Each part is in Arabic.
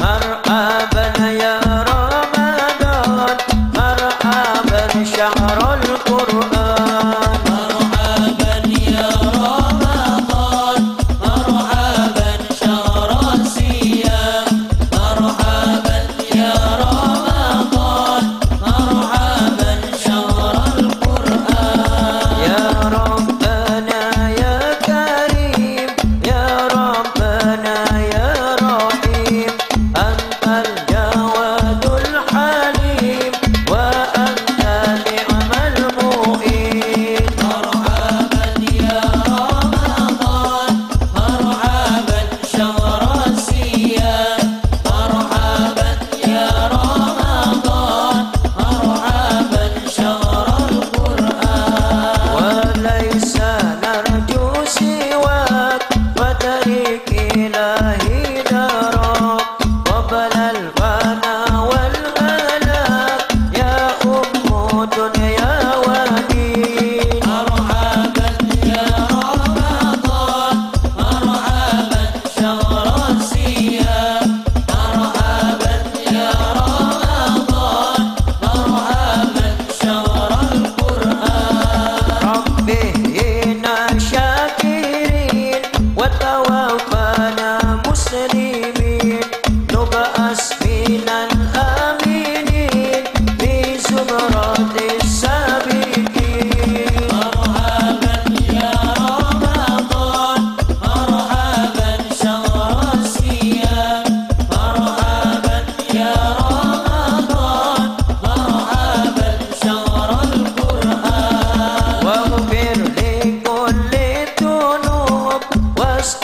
مرحبا يا رمضان مرحبا شهر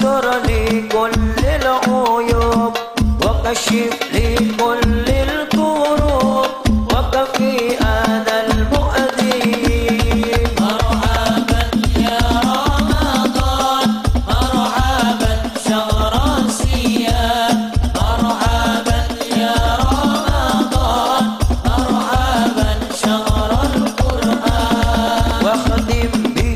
ستر لي كل العيوب وكشف لي كل الكروب وكفي هذا المؤذي. مرحبا يا رمضان مرحبا شهر سيام مرحبا يا رمضان مرحبا شهر القرآن. واخدم بي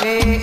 eh.